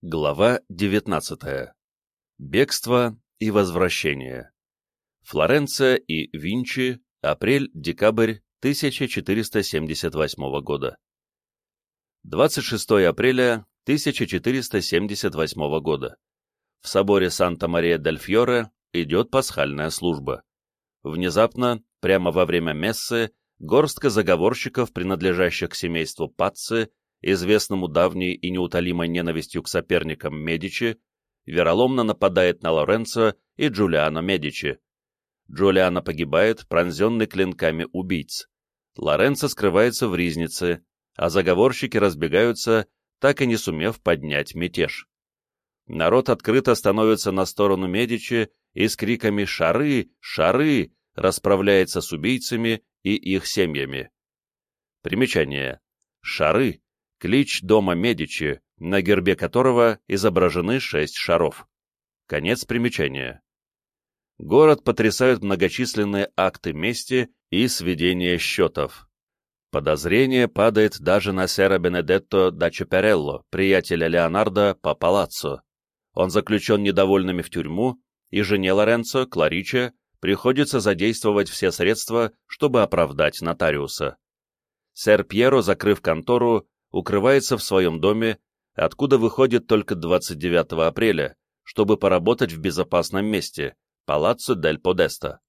Глава 19. Бегство и возвращение. Флоренция и Винчи, апрель-декабрь 1478 года. 26 апреля 1478 года. В соборе Санта-Мария-дель-Фьоре идет пасхальная служба. Внезапно, прямо во время мессы, горстка заговорщиков, принадлежащих к семейству Пацци, известному давней и неутолимой ненавистью к соперникам Медичи, вероломно нападает на Лоренцо и Джулиано Медичи. Джулиано погибает, пронзенный клинками убийц. Лоренцо скрывается в ризнице, а заговорщики разбегаются, так и не сумев поднять мятеж. Народ открыто становится на сторону Медичи и с криками «Шары! Шары!» расправляется с убийцами и их семьями. Примечание. Шары клич дома Медичи, на гербе которого изображены шесть шаров. Конец примечания. Город потрясают многочисленные акты мести и сведения счетов. Подозрение падает даже на сэра Бенедетто да Чаперелло, приятеля Леонардо по палаццо. Он заключен недовольными в тюрьму, и жене Лоренцо, Клариче, приходится задействовать все средства, чтобы оправдать нотариуса. Сэр Пьеро, закрыв контору, укрывается в своем доме, откуда выходит только 29 апреля, чтобы поработать в безопасном месте, Палаццо дель Подеста.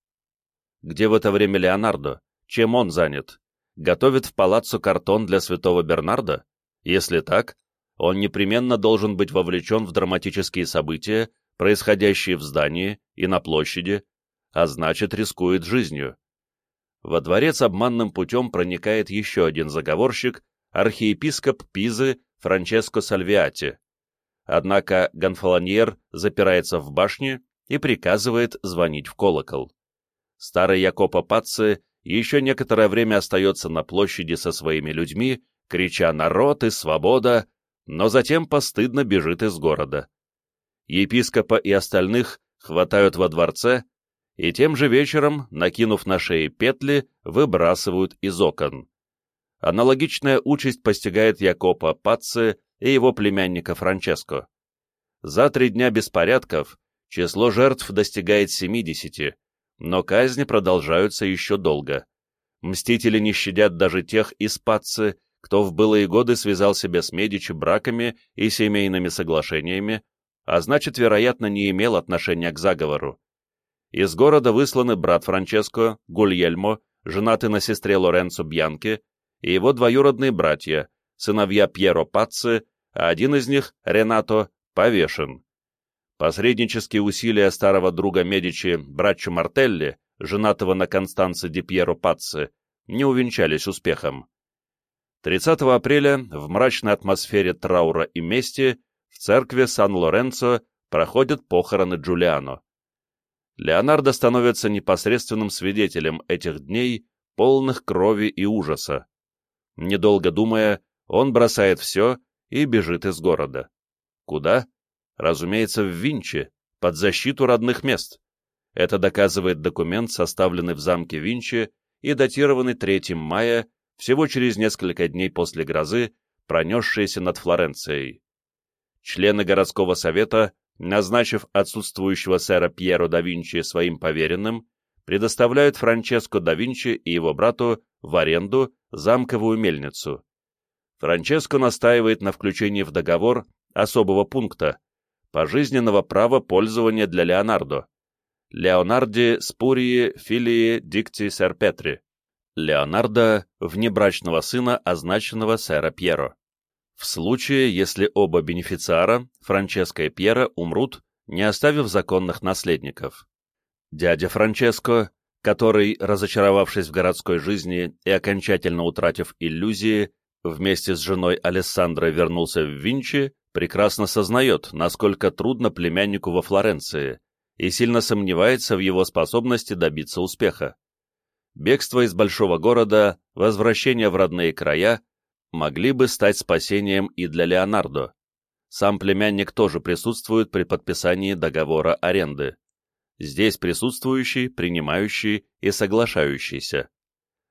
Где в это время Леонардо? Чем он занят? Готовит в Палаццо картон для святого Бернарда? Если так, он непременно должен быть вовлечен в драматические события, происходящие в здании и на площади, а значит рискует жизнью. Во дворец обманным путем проникает еще один заговорщик, архиепископ Пизы Франческо Сальвиати. Однако Гонфолоньер запирается в башне и приказывает звонить в колокол. Старый Якопо Пацци еще некоторое время остается на площади со своими людьми, крича «Народ и свобода!», но затем постыдно бежит из города. Епископа и остальных хватают во дворце и тем же вечером, накинув на шеи петли, выбрасывают из окон. Аналогичная участь постигает Якопа Пацци и его племянника Франческо. За три дня беспорядков число жертв достигает 70, но казни продолжаются еще долго. Мстители не щадят даже тех из Пацци, кто в былые годы связал себя с Медичи браками и семейными соглашениями, а значит, вероятно, не имел отношения к заговору. Из города высланы брат Франческо, Гульельмо, женатый на сестре Лоренцо Бьянке, и его двоюродные братья, сыновья Пьеро Пацци, а один из них, Ренато, повешен. Посреднические усилия старого друга Медичи, Браччо Мартелли, женатого на Констанце ди Пьеро Пацци, не увенчались успехом. 30 апреля в мрачной атмосфере траура и мести в церкви Сан-Лоренцо проходят похороны Джулиано. Леонардо становится непосредственным свидетелем этих дней, полных крови и ужаса. Недолго думая, он бросает все и бежит из города. Куда? Разумеется, в Винчи, под защиту родных мест. Это доказывает документ, составленный в замке Винчи и датированный 3 мая, всего через несколько дней после грозы, пронесшейся над Флоренцией. Члены городского совета, назначив отсутствующего сэра Пьеро да Винчи своим поверенным, предоставляют Франческо да Винчи и его брату в аренду замковую мельницу. Франческо настаивает на включении в договор особого пункта пожизненного права пользования для Леонардо. Леонарди Спурии Филии Дикти Сэр Петри. Леонардо – внебрачного сына означенного сэра Пьеро. В случае, если оба бенефициара, Франческо и Пьеро, умрут, не оставив законных наследников. Дядя Франческо, который, разочаровавшись в городской жизни и окончательно утратив иллюзии, вместе с женой Алессандро вернулся в Винчи, прекрасно сознает, насколько трудно племяннику во Флоренции, и сильно сомневается в его способности добиться успеха. Бегство из большого города, возвращение в родные края могли бы стать спасением и для Леонардо. Сам племянник тоже присутствует при подписании договора аренды здесь присутствующий, принимающий и соглашающийся.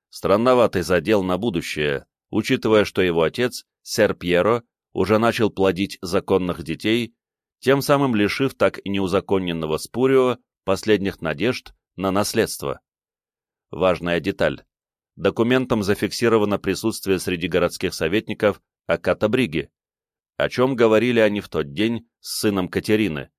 Странноватый задел на будущее, учитывая, что его отец, сэр Пьеро, уже начал плодить законных детей, тем самым лишив так и неузаконенного Спурио последних надежд на наследство. Важная деталь. Документом зафиксировано присутствие среди городских советников Аката Бриги, о чем говорили они в тот день с сыном Катерины.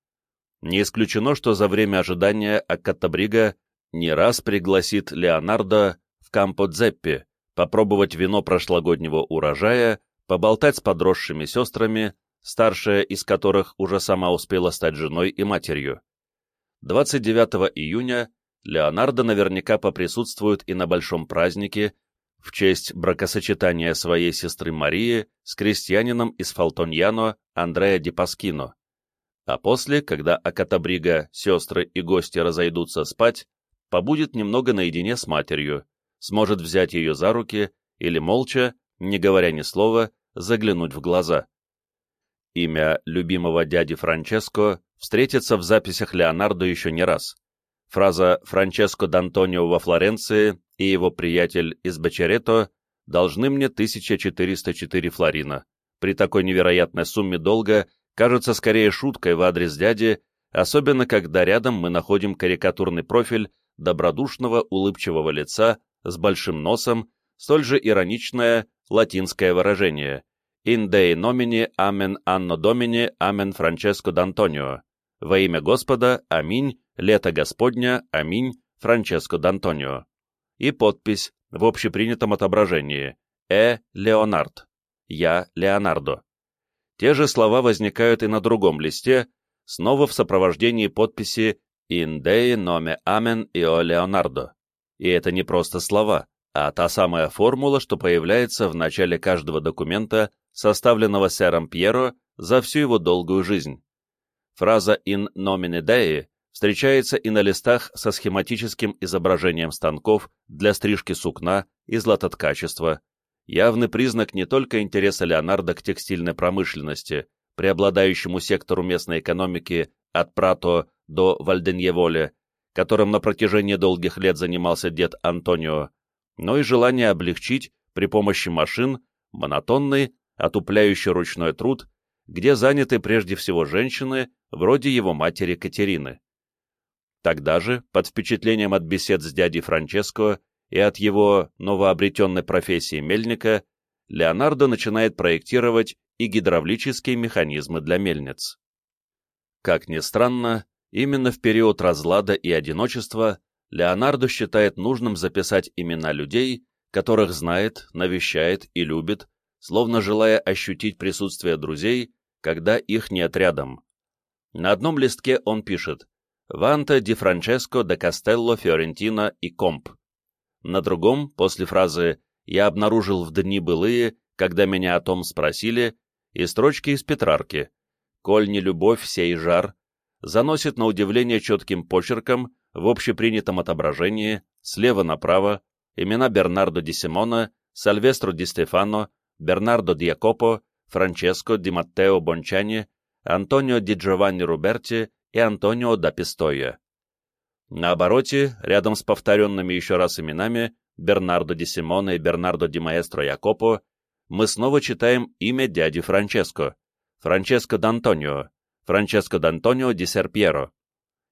Не исключено, что за время ожидания Аката Брига не раз пригласит Леонардо в Кампо-Дзеппи попробовать вино прошлогоднего урожая, поболтать с подросшими сестрами, старшая из которых уже сама успела стать женой и матерью. 29 июня Леонардо наверняка поприсутствует и на большом празднике в честь бракосочетания своей сестры Марии с крестьянином из Фалтоньяно Андреа Ди Паскино. А после, когда Акатабрига, сестры и гости разойдутся спать, побудет немного наедине с матерью, сможет взять ее за руки или молча, не говоря ни слова, заглянуть в глаза. Имя любимого дяди Франческо встретится в записях Леонардо еще не раз. Фраза «Франческо Д'Антонио во Флоренции» и его приятель из Бачерето должны мне 1404 флорина. При такой невероятной сумме долга кажется скорее шуткой в адрес дяди, особенно когда рядом мы находим карикатурный профиль добродушного улыбчивого лица с большим носом, столь же ироничное латинское выражение «In Dei nomini amen anno domini amen Francesco d'Antonio» «Во имя Господа, аминь, лето Господня, аминь, Франческо d'Antonio» и подпись в общепринятом отображении «Э. Леонард» «Я Леонардо». Те же слова возникают и на другом листе, снова в сопровождении подписи «In Dei nome amen io Leonardo». И это не просто слова, а та самая формула, что появляется в начале каждого документа, составленного сэром Пьеро за всю его долгую жизнь. Фраза «in nomine Dei» встречается и на листах со схематическим изображением станков для стрижки сукна и златоткачества, явный признак не только интереса Леонардо к текстильной промышленности, преобладающему сектору местной экономики от Прато до Вальденьеволе, которым на протяжении долгих лет занимался дед Антонио, но и желание облегчить при помощи машин монотонный, отупляющий ручной труд, где заняты прежде всего женщины, вроде его матери Катерины. Тогда же, под впечатлением от бесед с дядей Франческо и от его новообретенной профессии мельника, Леонардо начинает проектировать и гидравлические механизмы для мельниц. Как ни странно, именно в период разлада и одиночества Леонардо считает нужным записать имена людей, которых знает, навещает и любит, словно желая ощутить присутствие друзей, когда их нет рядом. На одном листке он пишет «Ванта ди Франческо де Кастелло Фиорентино и Комп». На другом, после фразы «Я обнаружил в дни былые, когда меня о том спросили», и строчки из Петрарки «Коль не любовь, сей жар», заносит на удивление четким почерком в общепринятом отображении, слева направо, имена Бернардо ди Симона, Сальвестро ди Стефано, Бернардо ди Якопо, Франческо ди Маттео Бончани, Антонио ди Джованни Руберти и Антонио да Пистоя. На обороте, рядом с повторенными еще раз именами Бернардо ди Симона и Бернардо ди Маэстро Якопо, мы снова читаем имя дяди Франческо, Франческо Д'Антонио, Франческо Д'Антонио ди Серпьеро,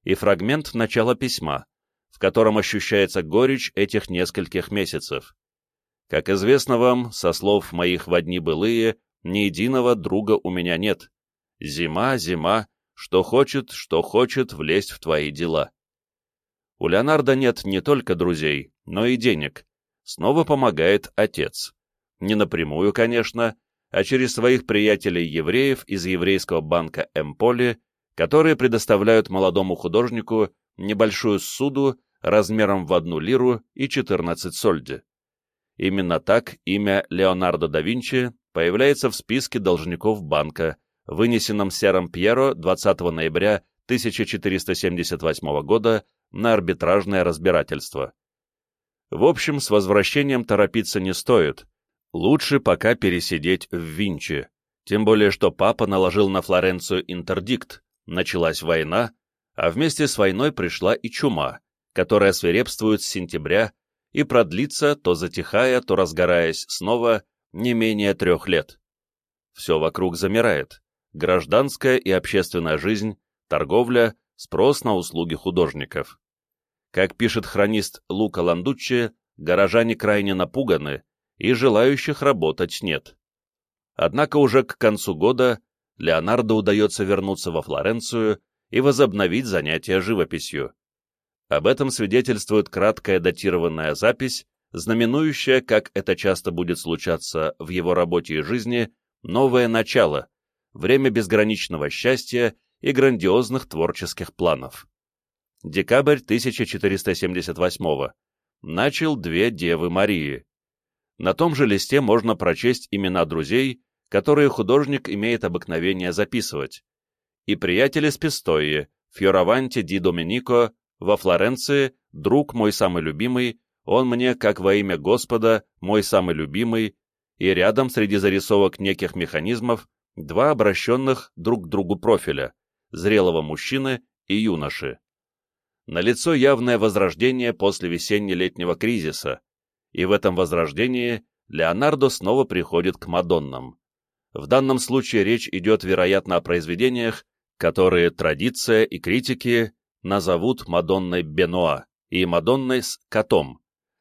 и фрагмент начала письма, в котором ощущается горечь этих нескольких месяцев. Как известно вам, со слов моих в одни былые, ни единого друга у меня нет. Зима, зима, что хочет, что хочет влезть в твои дела. У Леонардо нет не только друзей, но и денег. Снова помогает отец. Не напрямую, конечно, а через своих приятелей-евреев из еврейского банка Эмполи которые предоставляют молодому художнику небольшую суду размером в одну лиру и 14 сольди. Именно так имя Леонардо да Винчи появляется в списке должников банка, вынесенном Сером Пьеро 20 ноября 1478 года на арбитражное разбирательство. В общем, с возвращением торопиться не стоит. Лучше пока пересидеть в Винчи. Тем более, что папа наложил на Флоренцию интердикт, началась война, а вместе с войной пришла и чума, которая свирепствует с сентября и продлится, то затихая, то разгораясь снова, не менее трех лет. все вокруг замирает. Гражданская и общественная жизнь, торговля, спрос на услуги художников. Как пишет хронист Лука Ландуччи, горожане крайне напуганы, и желающих работать нет. Однако уже к концу года Леонардо удается вернуться во Флоренцию и возобновить занятия живописью. Об этом свидетельствует краткая датированная запись, знаменующая, как это часто будет случаться в его работе и жизни, новое начало, время безграничного счастья и грандиозных творческих планов. Декабрь 1478 начал две Девы Марии. На том же листе можно прочесть имена друзей, которые художник имеет обыкновение записывать. И приятели с Пистои, Фьораванти ди Доминико, во Флоренции, друг мой самый любимый, он мне, как во имя Господа, мой самый любимый, и рядом среди зарисовок неких механизмов два обращенных друг к другу профиля, зрелого мужчины и юноши. Налицо явное возрождение после весенне-летнего кризиса, и в этом возрождении Леонардо снова приходит к Мадоннам. В данном случае речь идет, вероятно, о произведениях, которые традиция и критики назовут Мадонной Бенуа и Мадонной с котом.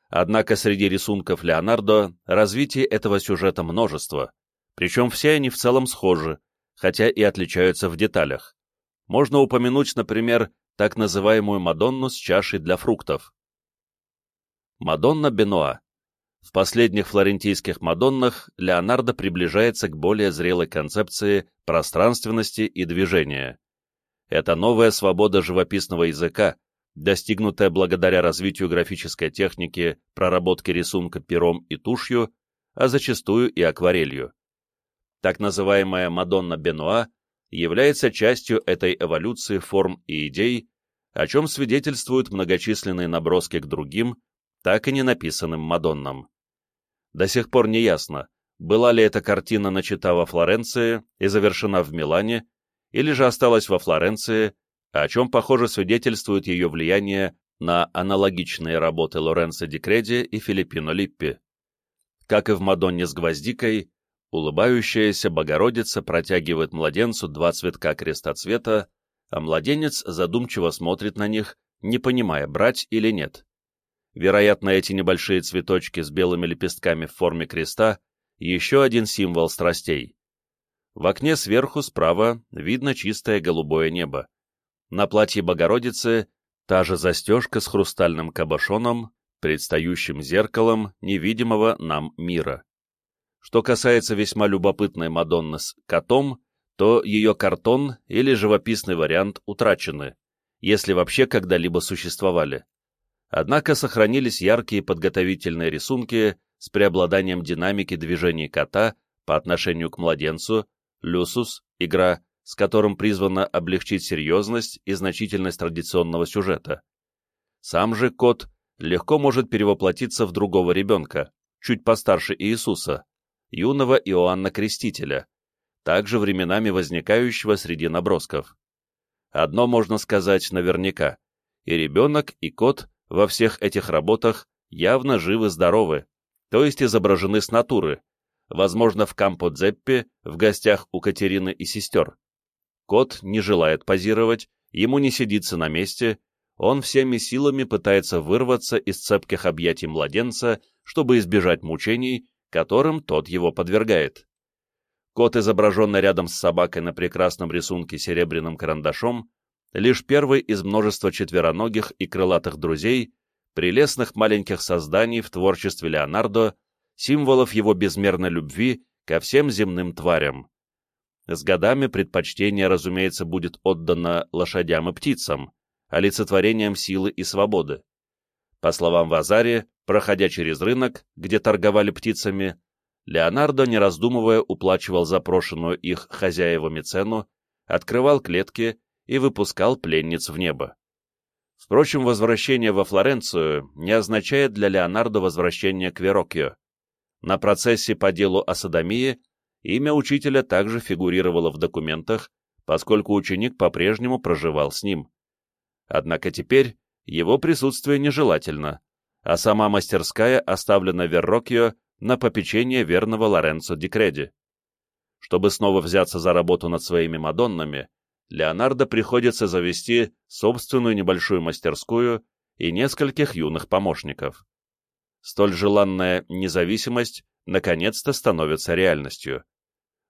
Однако среди рисунков Леонардо развитие этого сюжета множество, причем все они в целом схожи, хотя и отличаются в деталях. Можно упомянуть, например, так называемую Мадонну с чашей для фруктов. Мадонна Бенуа в последних флорентийских Мадоннах Леонардо приближается к более зрелой концепции пространственности и движения. Это новая свобода живописного языка, достигнутая благодаря развитию графической техники, проработке рисунка пером и тушью, а зачастую и акварелью. Так называемая Мадонна Бенуа является частью этой эволюции форм и идей, о чем свидетельствуют многочисленные наброски к другим, так и не написанным Мадоннам. До сих пор не ясно, была ли эта картина начата во Флоренции и завершена в Милане, или же осталась во Флоренции, о чем, похоже, свидетельствует ее влияние на аналогичные работы Лоренцо Ди Креди и Филиппино Липпи. Как и в «Мадонне с гвоздикой», улыбающаяся Богородица протягивает младенцу два цветка крестоцвета, а младенец задумчиво смотрит на них, не понимая, брать или нет. Вероятно, эти небольшие цветочки с белыми лепестками в форме креста — еще один символ страстей. В окне сверху справа видно чистое голубое небо. На платье Богородицы та же застежка с хрустальным кабошоном, предстающим зеркалом невидимого нам мира. Что касается весьма любопытной Мадонны с котом, то ее картон или живописный вариант утрачены, если вообще когда-либо существовали. Однако сохранились яркие подготовительные рисунки с преобладанием динамики движений кота по отношению к младенцу, люсус, игра, с которым призвано облегчить серьезность и значительность традиционного сюжета. Сам же кот легко может перевоплотиться в другого ребенка, чуть постарше Иисуса, юного Иоанна Крестителя, также временами возникающего среди набросков. Одно можно сказать наверняка, и ребенок, и кот во всех этих работах явно живы-здоровы, то есть изображены с натуры, возможно, в Кампо-Дзеппе, в гостях у Катерины и сестер. Кот не желает позировать, ему не сидится на месте, он всеми силами пытается вырваться из цепких объятий младенца, чтобы избежать мучений, которым тот его подвергает. Кот, изображенный рядом с собакой на прекрасном рисунке серебряным карандашом, лишь первый из множества четвероногих и крылатых друзей, прелестных маленьких созданий в творчестве Леонардо, символов его безмерной любви ко всем земным тварям. С годами предпочтение, разумеется, будет отдано лошадям и птицам, олицетворением силы и свободы. По словам Вазари, проходя через рынок, где торговали птицами, Леонардо, не раздумывая, уплачивал запрошенную их хозяевами цену, открывал клетки и выпускал пленниц в небо. Впрочем, возвращение во Флоренцию не означает для Леонардо возвращение к Вероккио. На процессе по делу о садомии имя учителя также фигурировало в документах, поскольку ученик по-прежнему проживал с ним. Однако теперь его присутствие нежелательно, а сама мастерская оставлена Верроккио на попечение верного Лоренцо Ди Креди. Чтобы снова взяться за работу над своими Мадоннами, Леонардо приходится завести собственную небольшую мастерскую и нескольких юных помощников. Столь желанная независимость наконец-то становится реальностью.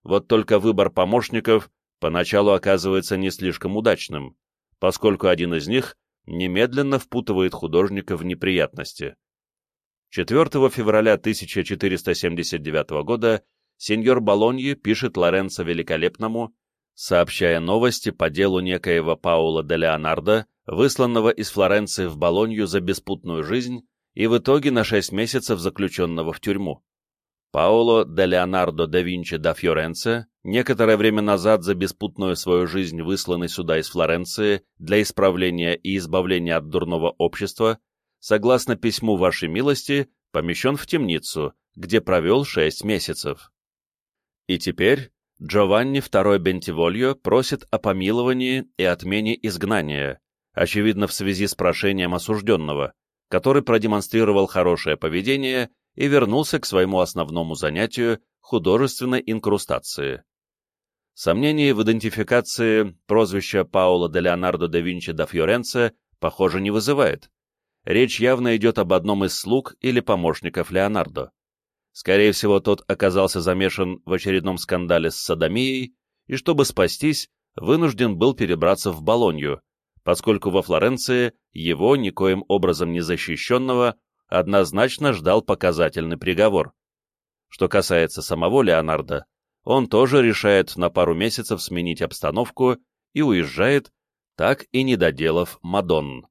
Вот только выбор помощников поначалу оказывается не слишком удачным, поскольку один из них немедленно впутывает художника в неприятности. 4 февраля 1479 года сеньор Болоньи пишет Лоренцо Великолепному, сообщая новости по делу некоего Паула де Леонардо, высланного из Флоренции в Болонью за беспутную жизнь и в итоге на шесть месяцев заключенного в тюрьму. Паоло де Леонардо да Винчи да Фьоренце, некоторое время назад за беспутную свою жизнь высланный сюда из Флоренции для исправления и избавления от дурного общества, согласно письму вашей милости, помещен в темницу, где провел шесть месяцев. И теперь Джованни II Бентивольо просит о помиловании и отмене изгнания, очевидно в связи с прошением осужденного, который продемонстрировал хорошее поведение и вернулся к своему основному занятию художественной инкрустации. Сомнений в идентификации прозвища Паула де Леонардо да Винчи да Фьоренце, похоже, не вызывает. Речь явно идет об одном из слуг или помощников Леонардо. Скорее всего, тот оказался замешан в очередном скандале с садомией и, чтобы спастись, вынужден был перебраться в Болонью, поскольку во Флоренции его, никоим образом не защищенного, однозначно ждал показательный приговор. Что касается самого Леонардо, он тоже решает на пару месяцев сменить обстановку и уезжает, так и не доделав Мадонн.